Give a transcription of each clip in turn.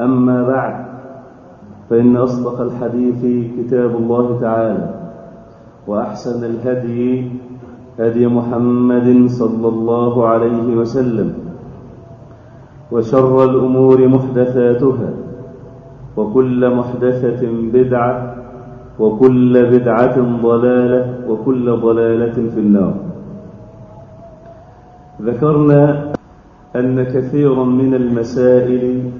أما بعد فإن أصدق الحديث كتاب الله تعالى وأحسن الهدي هدي محمد صلى الله عليه وسلم وشر الأمور محدثاتها وكل محدثة بدعة وكل بدعة ضلالة وكل ضلالة في النار. ذكرنا أن كثيرا من المسائل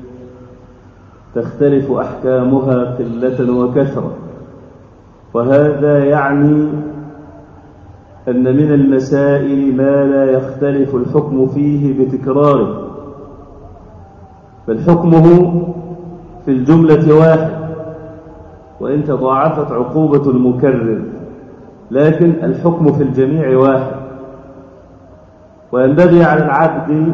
تختلف أحكامها قلة وكثرة. وهذا يعني أن من المسائل ما لا يختلف الحكم فيه بتكراره. بل حكمه في الجملة واحد وإن تضاعفت عقوبة المكرر لكن الحكم في الجميع واحد. وينبغي على العبد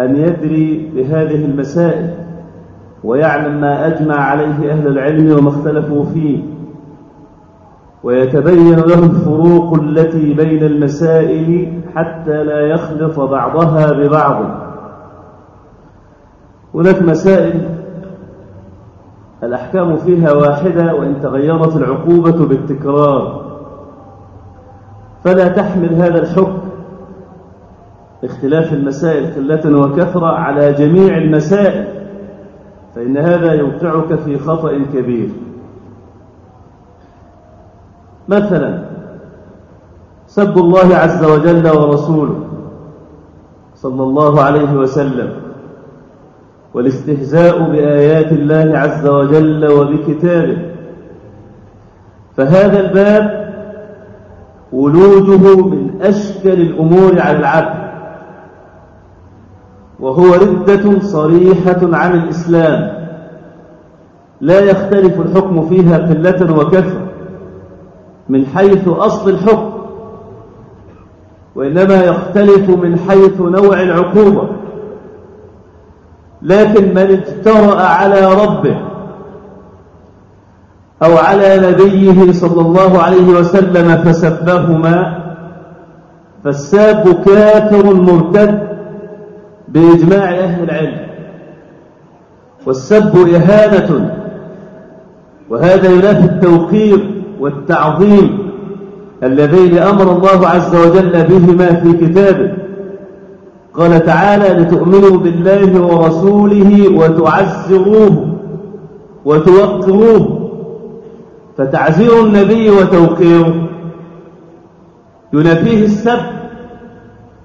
أن يدري بهذه المسائل. ويعلم ما أجمع عليه أهل العلم وما اختلفوا فيه. ويتبين له الفروق التي بين المسائل حتى لا يخلط بعضها ببعض. هناك مسائل الأحكام فيها واحدة وإن تغيرت العقوبة بالتكرار. فلا تحمل هذا الحكم. اختلاف المسائل قلة وكثرة على جميع المسائل. فإن هذا يوقعك في خطأ كبير. مثلا سب الله عز وجل ورسوله صلى الله عليه وسلم والاستهزاء بآيات الله عز وجل وبكتابه. فهذا الباب ولوده من أشكل الأمور على العبد وهو ردة صريحة عن الإسلام. لا يختلف الحكم فيها قلة وكثرة من حيث أصل الحكم وإنما يختلف من حيث نوع العقوبة. لكن من اجترأ على ربه أو على نبيه صلى الله عليه وسلم فسبهما فالساب كافر مرتد بإجماع أهل العلم. والسب إهانة. وهذا ينافي التوقير والتعظيم اللذين أمر الله عز وجل بهما في كتابه. قال تعالى لتؤمنوا بالله ورسوله وتعزروه وتوقروه. فتعزير النبي وتوقيره. ينافيه السب.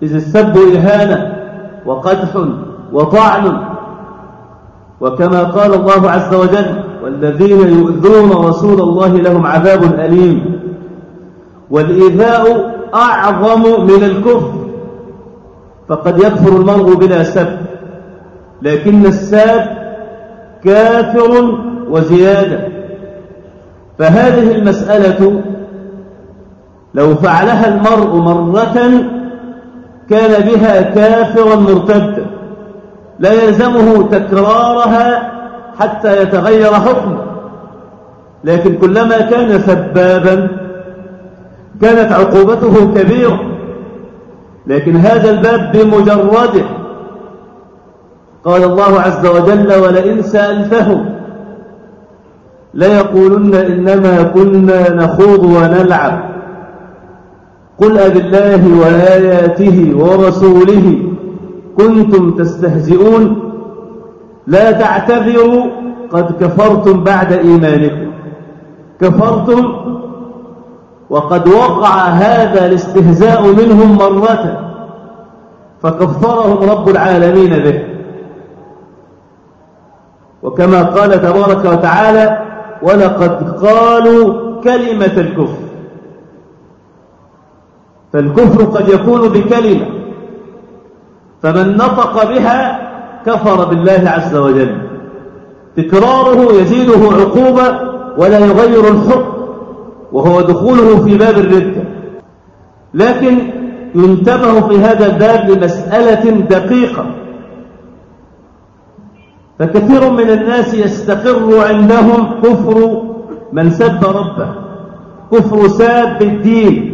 إذ السب إهانة. وقدح وطعن. وكما قال الله عز وجل والذين يؤذون رسول الله لهم عذاب أليم. والإيذاء أعظم من الكفر. فقد يكفر المرء بلا سب لكن الساب كافر وزيادة. فهذه المسألة لو فعلها المرء مرة كان بها كافرا مرتدا لا يلزمه تكرارها حتى يتغير حكمه لكن كلما كان سبابا كانت عقوبته كبيرة. لكن هذا الباب بمجرده. قال الله عز وجل ولئن سألتهم ليقولن إنما كنا نخوض ونلعب. قل أب الله وآياته ورسوله. كنتم تستهزئون. لا تعتذروا. قد كفرتم بعد إيمانكم. كفرتم. وقد وقع هذا الاستهزاء منهم مرة. فكفرهم رب العالمين به. وكما قال تبارك وتعالى ولقد قالوا كلمة الكفر فالكفر قد يكون بكلمة فمن نطق بها كفر بالله عز وجل. تكراره يزيده عقوبة ولا يغير الحكم وهو دخوله في باب الردة لكن ينتبه في هذا الباب لمسألة دقيقة. فكثير من الناس يستقر عندهم كفر من سب ربه كفر ساب الدين.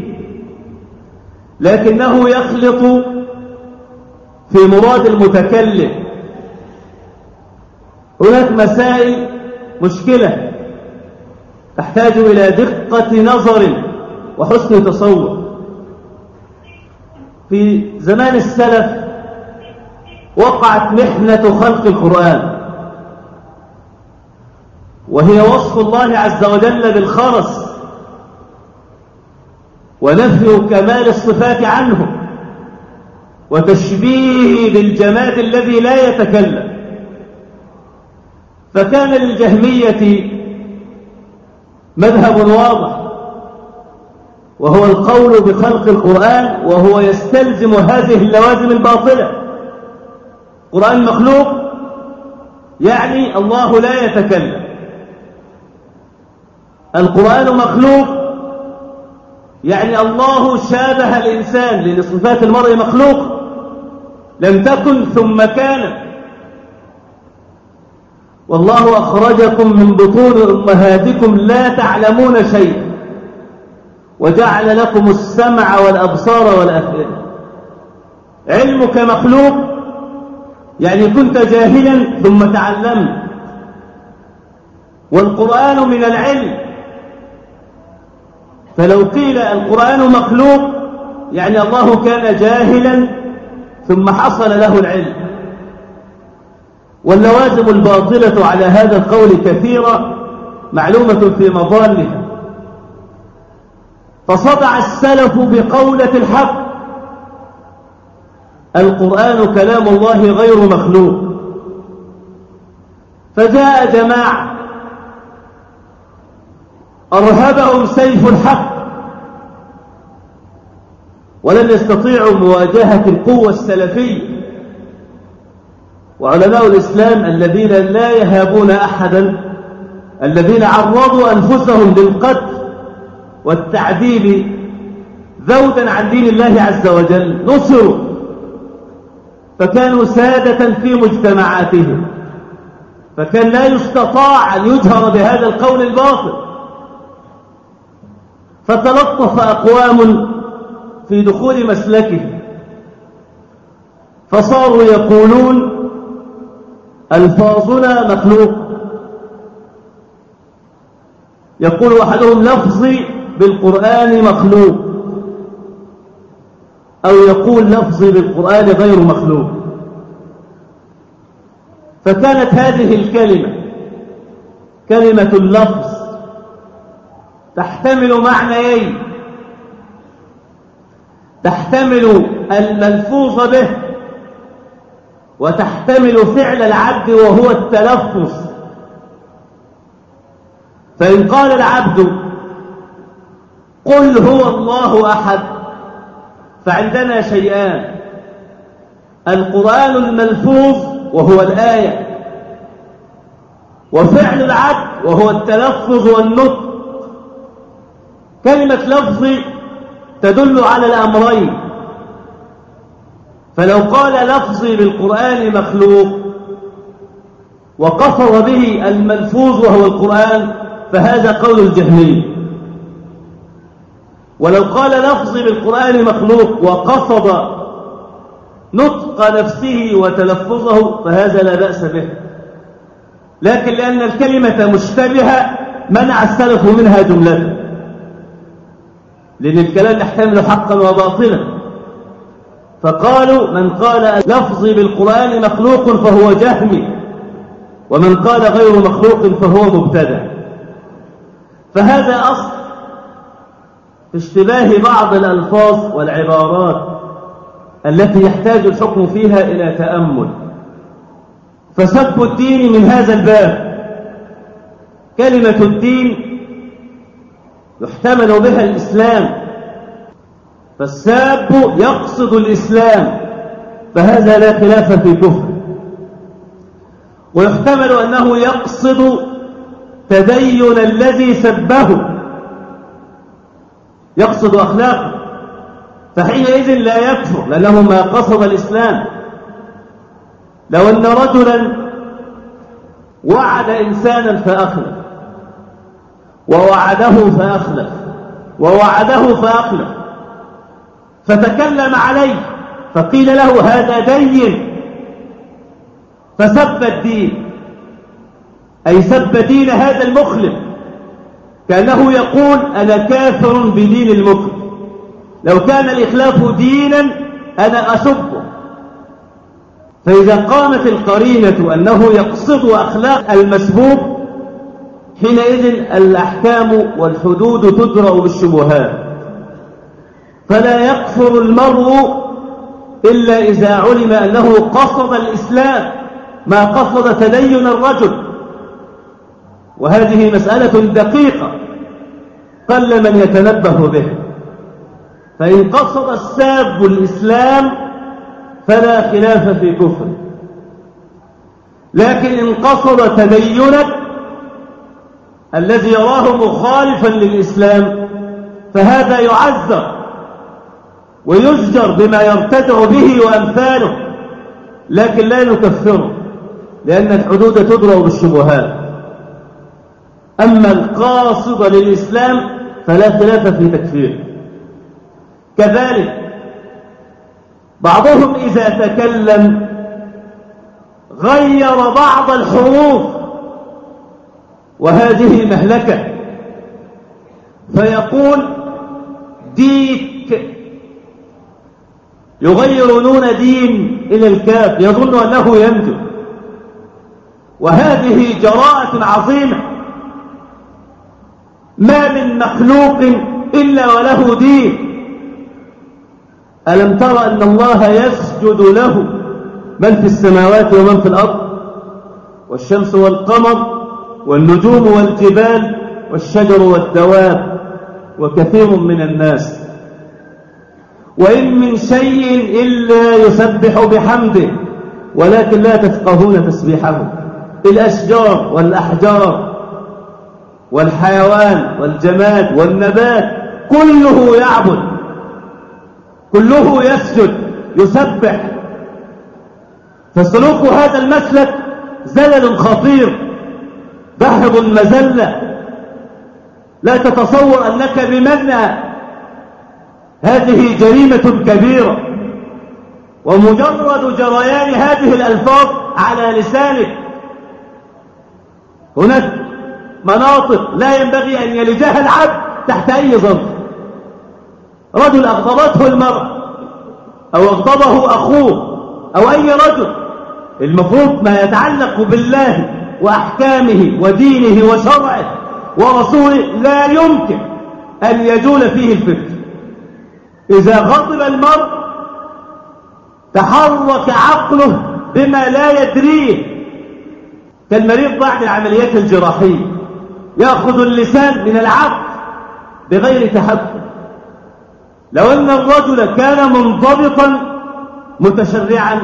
لكنه يخلط في مراد المتكلم. هناك مسائل مشكلة تحتاج إلى دقة نظر وحسن تصور. في زمان السلف وقعت محنة خلق القرآن وهي وصف الله عز وجل بالخرس ونفي كمال الصفات عنه وتشبيه بالجماد الذي لا يتكلم. فكان للجهمية مذهب واضح وهو القول بخلق القرآن وهو يستلزم هذه اللوازم الباطلة. القرآن مخلوق يعني الله لا يتكلم. القرآن مخلوق يعني الله شابه الإنسان لأن صفات المرء مخلوق لم تكن ثم كانت والله أخرجكم من بطون أمهاتكم لا تعلمون شيئا وجعل لكم السمع والأبصار والأفئدة. علمك مخلوق يعني كنت جاهلا ثم تعلمت. والقرآن من العلم فلو قيل القرآن مخلوق يعني الله كان جاهلا ثم حصل له العلم. واللوازم الباطلة على هذا القول كثيرة معلومة في مظالها فصدع السلف بقولة الحق. القرآن كلام الله غير مخلوق. فجاء جماعة أرهبهم سيف الحق. ولم يستطيعوا مواجهة القوة السلفية. وعلماء الإسلام الذين لا يهابون أحدا الذين عرضوا أنفسهم للقتل والتعذيب ذودا عن دين الله عز وجل نصروا. فكانوا سادة في مجتمعاتهم. فكان لا يستطاع أن يجهر بهذا القول الباطل. فتلطف أقوام في دخول مسلكه. فصاروا يقولون ألفاظنا مخلوق. يقول أحدهم لفظي بالقرآن مخلوق. أو يقول لفظي بالقرآن غير مخلوق. فكانت هذه الكلمة كلمة اللفظ تحتمل معنيين تحتمل الملفوظ به وتحتمل فعل العبد وهو التلفظ. فإن قال العبد قل هو الله أحد فعندنا شيئان. القرآن الملفوظ وهو الآية وفعل العبد وهو التلفظ والنطق كلمة لفظي تدل على الأمرين. فلو قال لفظي بالقرآن مخلوق وقصر به الملفوظ وهو القرآن فهذا قول الجهمي ولو قال لفظي بالقرآن مخلوق وقصد نطق نفسه وتلفظه فهذا لا بأس به. لكن لأن الكلمة مشتبهة منع السلف منها جملة. لأن الكلام يحتمل حقا وباطلا. فقالوا من قال لفظي بالقرآن مخلوق فهو جهمي ومن قال غير مخلوق فهو مبتدع. فهذا أصل في اشتباه بعض الألفاظ والعبارات التي يحتاج الحكم فيها إلى تأمل. فسب الدين من هذا الباب. كلمة الدين يحتمل بها الإسلام. فالساب يقصد الإسلام فهذا لا خلاف في كفر. ويحتمل أنه يقصد تدين الذي سبه. يقصد أخلاقه. فحينئذ لا يكفر لأنه ما قصد الإسلام. لو أن رجلا وعد إنسانا فأخلف. ووعده فأخلف ووعده فأخلف فتكلم عليه فقيل له هذا دين فسب الدين. أي سب دين هذا المخلف كأنه يقول أنا كافر بدين المخلف لو كان الإخلاف دينا أنا أسبه. فإذا قامت القرينة أنه يقصد أخلاق المسبوب حينئذ الأحكام والحدود تدرأ بالشبهات. فلا يكفر المرء إلا إذا علم أنه قصد الإسلام ما قصد تدين الرجل. وهذه مسألة دقيقة. قل من يتنبه به. فإن قصد الساب الإسلام فلا خلاف في كفر. لكن إن قصد تدينك الذي يراه مخالفا للإسلام فهذا يعذر ويزجر بما يرتدع به وأمثاله لكن لا نكفره لأن الحدود تدرأ بالشبهات. أما القاصد للإسلام فلا خلاف في تكفيره. كذلك بعضهم إذا تكلم غير بعض الحروف وهذه مهلكة. فيقول ديك. يغير نون دين إلى الكاف يظن أنه ينجو وهذه جراءة عظيمة. ما من مخلوق إلا وله دين. ألم ترى أن الله يسجد له؟ من في السماوات ومن في الأرض؟ والشمس والقمر والنجوم والجبال والشجر والدواب وكثير من الناس. وإن من شيء إلا يسبح بحمده ولكن لا تفقهون تسبيحه. الأشجار والأحجار والحيوان والجماد والنبات كله يعبد كله يسجد يسبح. فسلوك هذا المسلك زلل خطير. بهض مزلة لا تتصور أنك بمنع هذه جريمة كبيرة. ومجرد جريان هذه الألفاظ على لسانك. هناك مناطق لا ينبغي أن يلجها العبد تحت أي ظرف. رجل أغضبته المرأة أو أغضبه أخوه أو أي رجل. المفروض ما يتعلق بالله. وأحكامه ودينه وشرعه ورسوله لا يمكن أن يجول فيه الفكر إذا غضب المرء تحرك عقله بما لا يدريه. كالمريض بعد العمليات الجراحية يأخذ اللسان من العقل بغير تحكم. لو أن الرجل كان منضبطا متشرعا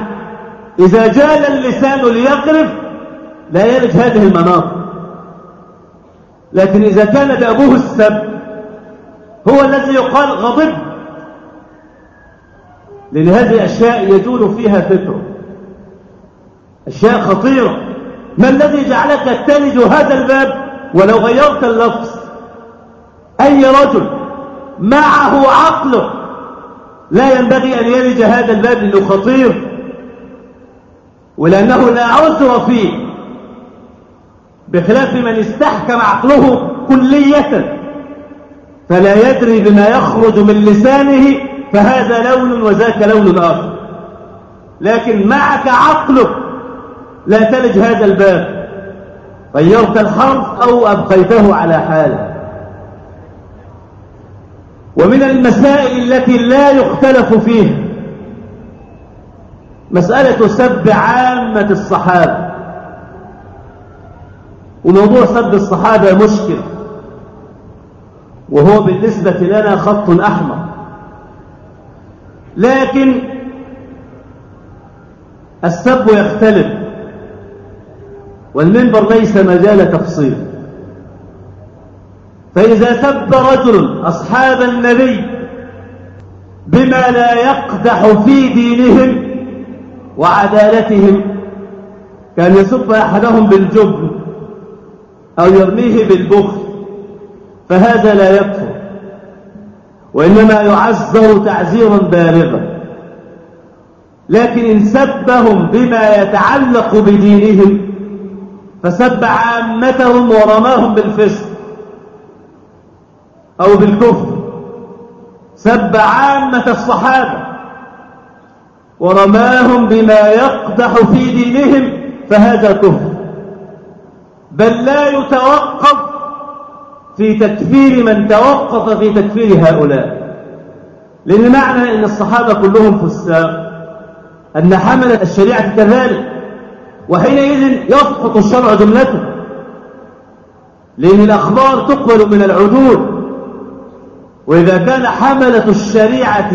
إذا جال اللسان ليقرف لا يلج هذه المناطق. لكن إذا كان دأبوه السب هو الذي يقال غضب. لأن هذه أشياء يجول فيها فكره. أشياء خطيرة. ما الذي جعلك تلج هذا الباب ولو غيرت اللفظ؟ أي رجل معه عقله لا ينبغي أن يلج هذا الباب لأنه خطير ولأنه لا عذر فيه. بخلاف من استحكم عقله كلية فلا يدري بما يخرج من لسانه فهذا لون وذاك لون آخر. لكن معك عقلك لا تلج هذا الباب. غيرت الحرف أو أبقيته على حاله. ومن المسائل التي لا يختلف فيها مسألة سب عامة الصحابة. وموضوع سب الصحابة مشكل. وهو بالنسبة لنا خط أحمر. لكن السب يختلف. والمنبر ليس مجال تفصيل. فإذا سب رجل أصحاب النبي بما لا يقدح في دينهم وعدالتهم كان يسب أحدهم بالجبن أو يرميه بالبخل فهذا لا يكفر وإنما يعذر تعزيرا بالغا. لكن إن سبهم بما يتعلق بدينهم فسب عامتهم ورماهم بالفسق أو بالكفر. سب عامة الصحابة ورماهم بما يقدح في دينهم فهذا كفر. بل لا يتوقف في تكفير من توقف في تكفير هؤلاء. لأن معنى أن الصحابة كلهم فساق أن حملة الشريعة كذلك وحينئذ يسقط الشرع جملته. لأن الأخبار تقبل من العدول. وإذا كان حملة الشريعة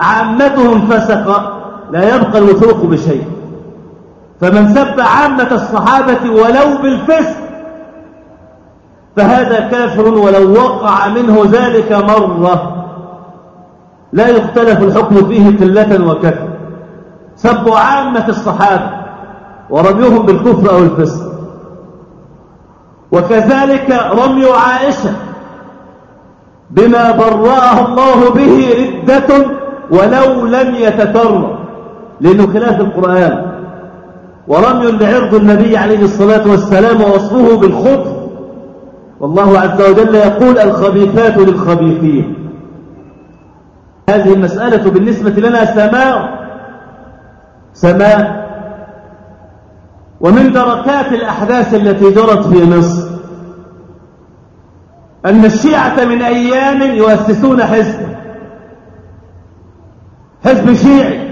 عامتهم فسق لا يبقى الوثوق بشيء. فمن سب عامة الصحابة ولو بالفسق فهذا كافر ولو وقع منه ذلك مرة. لا يختلف الحكم فيه قلة وكثر سب عامة الصحابة ورميهم بالكفر أو الفسق. وكذلك رمي عائشة بما برأه الله به ردة ولو لم يتكرر لأنه خلاف القرآن. ورمي لعرض النبي عليه الصلاة والسلام ووصفه بالخبث. والله عز وجل يقول الخبيثات للخبيثين. هذه المسألة بالنسبة لنا سماء سماء. ومن دركات الأحداث التي جرت في مصر أن الشيعة من أيام يؤسسون حزب حزب شيعي.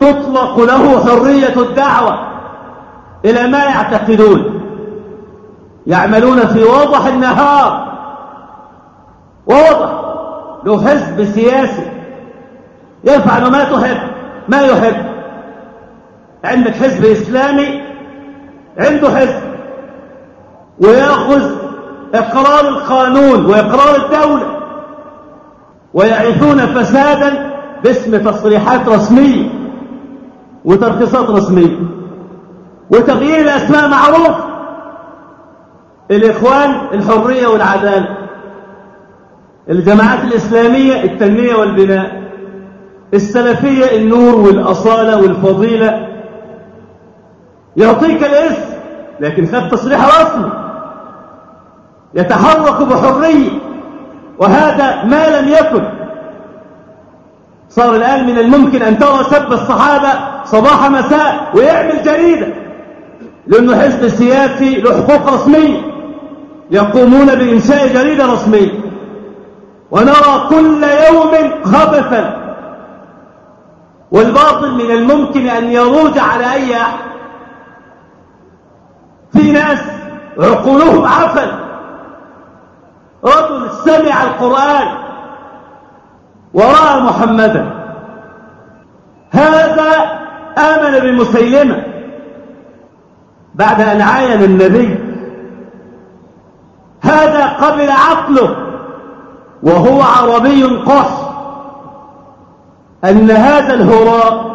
تطلق له حرية الدعوة. إلى ما يعتقدون؟ يعملون في وضح النهار. ووضح له حزب سياسي. يفعل ما تحب ما يحب. عندك حزب إسلامي عنده حزب. ويأخذ إقرار القانون وإقرار الدولة. ويعيثون فسادا باسم تصريحات رسمية. وترخيصات رسمية. وتغيير الأسماء معروف. الإخوان الحرية والعدالة. الجماعات الإسلامية التنمية والبناء. السلفية النور والأصالة والفضيلة. يعطيك الاسم لكن خد تصريح رسمي يتحرك بحرية. وهذا ما لم يكن. صار الآن من الممكن أن ترى سب الصحابة صباح مساء ويعمل جريدة. لأنه حزب سياسي له حقوق رسمية. يقومون بإنشاء جريدة رسمية. ونرى كل يوم خبثا. والباطل من الممكن أن يروج على أي أحد. في ناس عقولهم عفن رجل سمع القرآن. ورأى محمدا. هذا آمن بمسيلمة بعد أن عاين النبي. هذا قبل عقله وهو عربي قح أن هذا الهراء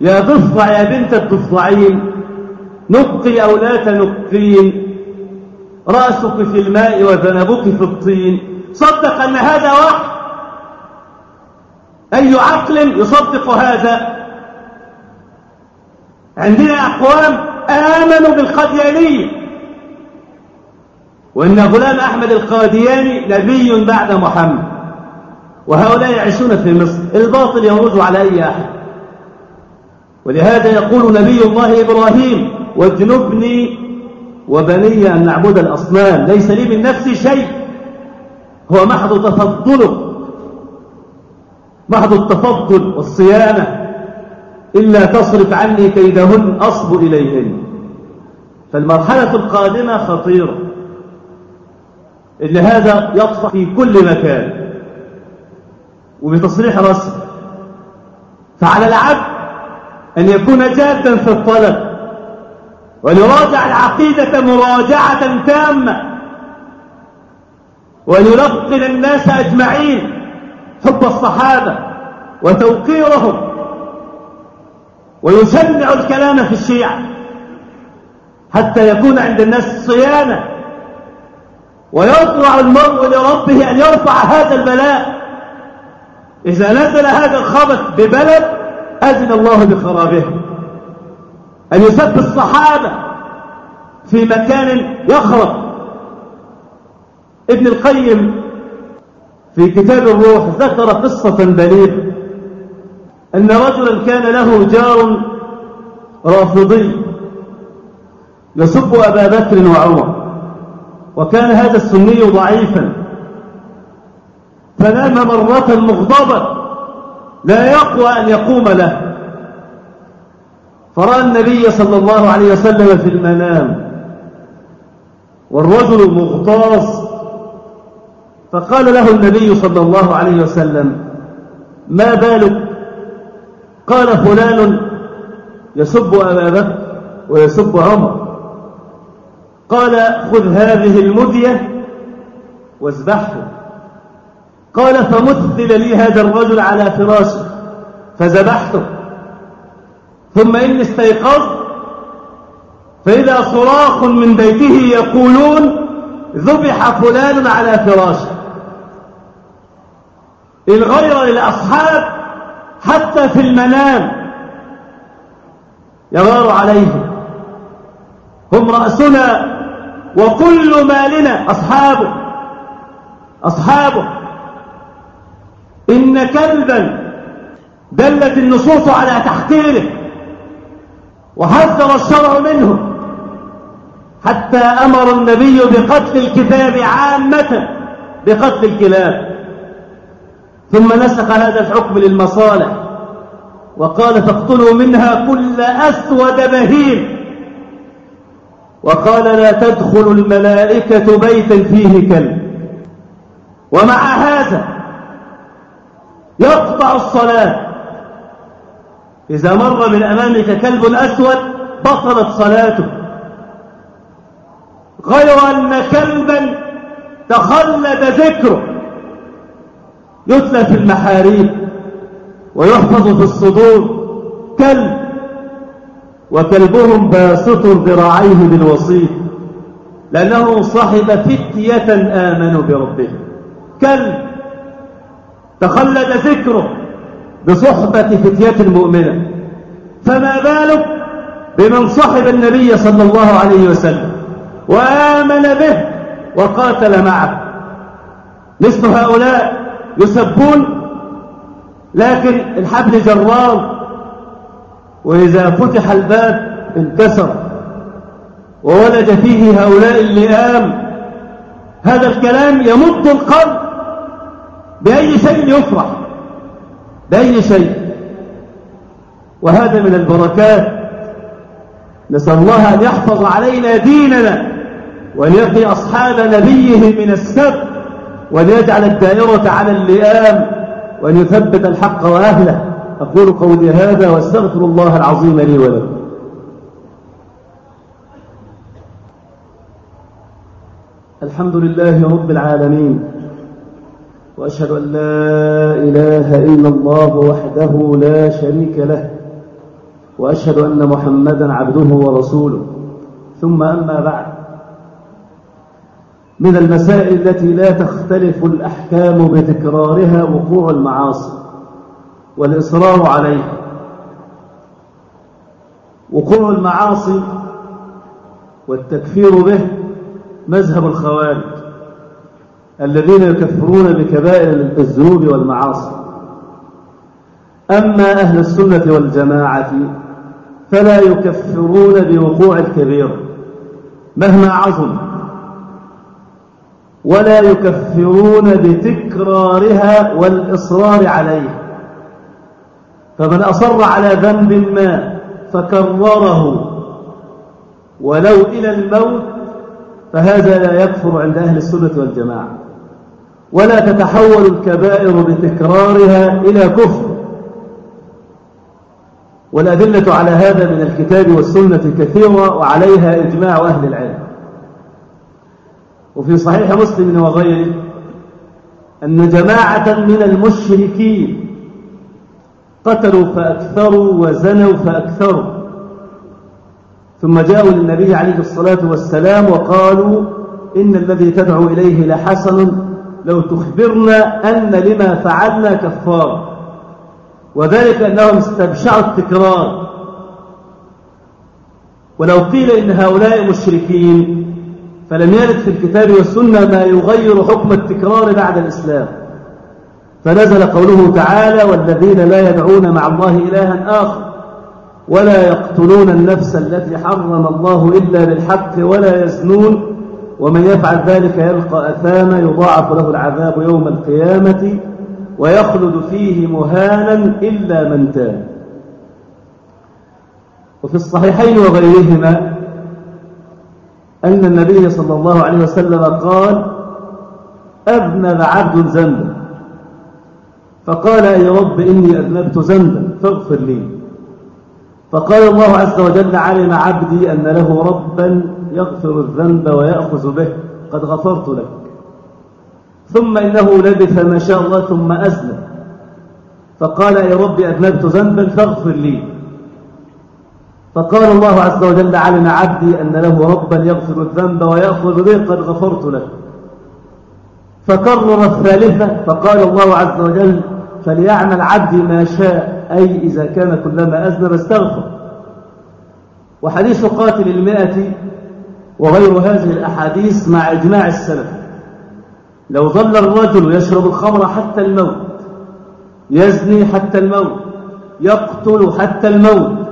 يا ضفع يا بنت الضفعين نبقي أو لا تنبقين. رأسك في الماء وذنبك في الطين. صدق أن هذا وحي أي عقل يصدق هذا؟ عندنا أقوام آمنوا بالقديانية وإن غلام أحمد القادياني نبي بعد محمد. وهؤلاء يعيشون في مصر. الباطل يروج على أي أحد. ولهذا يقول نبي الله إبراهيم واجنبني وبني أن نعبد الأصنام. ليس لي من نفسي شيء. هو محض تفضله. محض التفضل والصيانة إلا تصرف عني كيدهن أصب إليهن. فالمرحلة القادمة خطيرة. إن هذا يطفى في كل مكان. وبتصريح رسمي. فعلى العبد أن يكون جادا في الطلب. وليراجع العقيدة مراجعة تامة. وليلقن الناس أجمعين. حب الصحابة وتوقيرهم ويشنع الكلام في الشيعة حتى يكون عند الناس صيانة ويطلع المرء لربه أن يرفع هذا البلاء. إذا نزل هذا الخبث ببلد أذن الله بخرابه. أن يسب الصحابة في مكان يخرب. ابن القيم في كتاب الروح ذكر قصة بليغة أن رجلا كان له جار رافضي يسب أبا بكر وعمر وكان هذا السني ضعيفا. فنام مرة مغضبا لا يقوى أن يقوم له. فرأى النبي صلى الله عليه وسلم في المنام والرجل مغتاظ فقال له النبي صلى الله عليه وسلم ما بالك؟ قال فلان يسب أبا بكر ويسب عمر. قال خذ هذه المدية واذبحه قال فمثل لي هذا الرجل على فراشه فذبحته. ثم إني استيقظت فإذا صراخ من بيته يقولون ذبح فلان على فراشه. الغير للأصحاب حتى في المنام يغار عليهم. هم رأسنا وكل مالنا أصحابه. أصحابه. إن كلبا دلت النصوص على تحقيره وحذر الشرع منه. حتى أمر النبي بقتل الكتاب عامة بقتل الكلاب. ثم نسخ هذا الحكم للمصالح وقال فاقتلوا منها كل أسود بهيم. وقال لا تدخل الملائكة بيتا فيه كلب. ومع هذا يقطع الصلاة. إذا مر من أمامك كلب أسود بطلت صلاته. غير أن كلبا تخلد ذكره. يتلى في المحاريب ويحفظ في الصدور. كلب وكلبهم باسط ذراعيه بالوسيط لأنه صاحب فتية آمنوا بربهم كلب تخلد ذكره بصحبة فتية مؤمنة. فما بالك بمن صحب النبي صلى الله عليه وسلم وآمن به وقاتل معه؟ مثل هؤلاء يسبون لكن الحبل جرار وإذا فتح الباب انكسر وولد فيه هؤلاء اللئام. هذا الكلام يمد القلب بأي شيء يفرح بأي شيء. وهذا من البركات. نسأل الله أن يحفظ علينا ديننا وأن يقي أصحاب نبيه من السب وأن يجعل الدائرة على اللئام وأن يثبت الحق وأهله. أقول قولي هذا وأستغفر الله العظيم لي ولكم. الحمد لله رب العالمين وأشهد أن لا إله إلا الله وحده لا شريك له وأشهد أن محمدا عبده ورسوله. ثم أما بعد من المسائل التي لا تختلف الأحكام بتكرارها وقوع المعاصي والإصرار عليها. وقوع المعاصي والتكفير به مذهب الخوارج الذين يكفرون بكبائر الذنوب والمعاصي. أما أهل السنة والجماعة فلا يكفرون بوقوع الكبير مهما عظم. ولا يكفرون بتكرارها والإصرار عليها فمن أصر على ذنب ما فكرره. ولو إلى الموت فهذا لا يكفر عند أهل السنة والجماعة. ولا تتحول الكبائر بتكرارها إلى كفر. والأدلة على هذا من الكتاب والسنة كثيرة وعليها إجماع أهل العلم. وفي صحيح مسلم وغيره أن جماعة من المشركين قتلوا فأكثروا وزنوا فأكثروا. ثم جاءوا للنبي عليه الصلاة والسلام وقالوا إن الذي تدعو إليه لحسن لو تخبرنا أن لما فعلنا كفار. وذلك أنهم استبشعوا التكرار. ولو قيل إن هؤلاء مشركين فلم يرد في الكتاب والسنة ما يغير حكم التكرار بعد الإسلام. فنزل قوله تعالى والذين لا يدعون مع الله إلها آخر ولا يقتلون النفس التي حرم الله إلا بالحق ولا يزنون ومن يفعل ذلك يلقى أثاما يضاعف له العذاب يوم القيامة ويخلد فيه مهانا إلا من تاب. وفي الصحيحين وغيرهما أن النبي صلى الله عليه وسلم قال أذنب عبد ذنبا. فقال يا رب إني أذنبت ذنبا فاغفر لي. فقال الله عز وجل علم عبدي أن له ربا يغفر الذنب ويأخذ به قد غفرت لك. ثم إنه لبث ما شاء الله ثم أذنب. فقال يا رب أذنبت ذنبا فاغفر لي. فقال الله عز وجل علم عبدي أن له ربا يغفر الذنب ويأخذ به قد غفرت له. فكرر الثالثة فقال الله عز وجل فليعمل عبدي ما شاء أي إذا كان كلما أذنب استغفر. وحديث قاتل المئة وغير هذه الأحاديث مع إجماع السلف. لو ظل الرجل يشرب الخمر حتى الموت يزني حتى الموت يقتل حتى الموت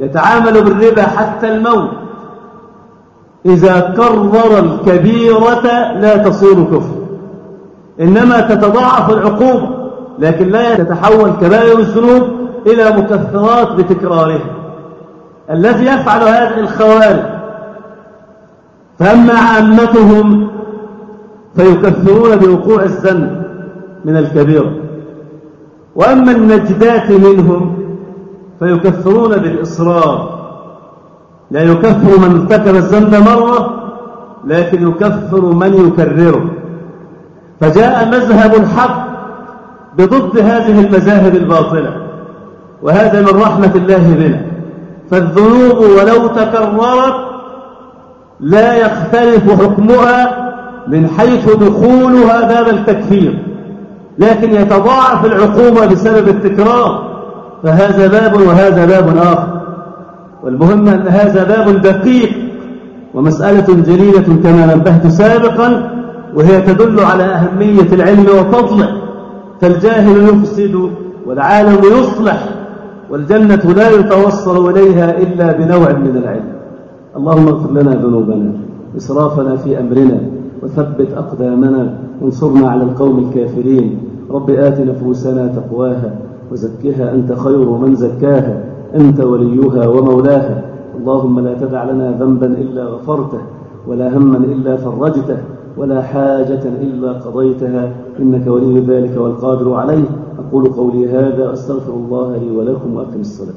يتعامل بالربا حتى الموت. إذا كرر الكبيرة لا تصير كفر. إنما تتضاعف العقوبة لكن لا تتحول كبائر الذنوب إلى مكفرات بتكرارها. الذي يفعل هذه الخوارج فأما عامتهم فيكفرون بوقوع الذنب من الكبيرة. وأما النجدات منهم فيكفرون بالإصرار لا يكفر من ارتكب الذنب مرة لكن يكفر من يكرره. فجاء مذهب الحق بضد هذه المذاهب الباطلة وهذا من رحمة الله بنا. فالذنوب ولو تكررت لا يختلف حكمها من حيث دخولها باب التكفير لكن يتضاعف العقوبة بسبب التكرار. فهذا باب وهذا باب آخر. والمهم أن هذا باب دقيق ومسألة جليلة كما نبهت سابقا وهي تدل على أهمية العلم وفضله. فالجاهل يفسد والعالم يصلح والجنة لا يتوصل إليها إلا بنوع من العلم. اللهم اغفر لنا ذنوبنا إسرافنا في أمرنا وثبت أقدامنا وانصرنا على القوم الكافرين. رب آت نفوسنا تقواها وزكها أنت خير من زكاها أنت وليها ومولاها. اللهم لا تدع لنا ذنبا إلا غفرته ولا هما إلا فرجته ولا حاجة إلا قضيتها. إنك ولي ذلك والقادر عليه. أقول قولي هذا أستغفر الله لي ولكم وأقم الصلاة.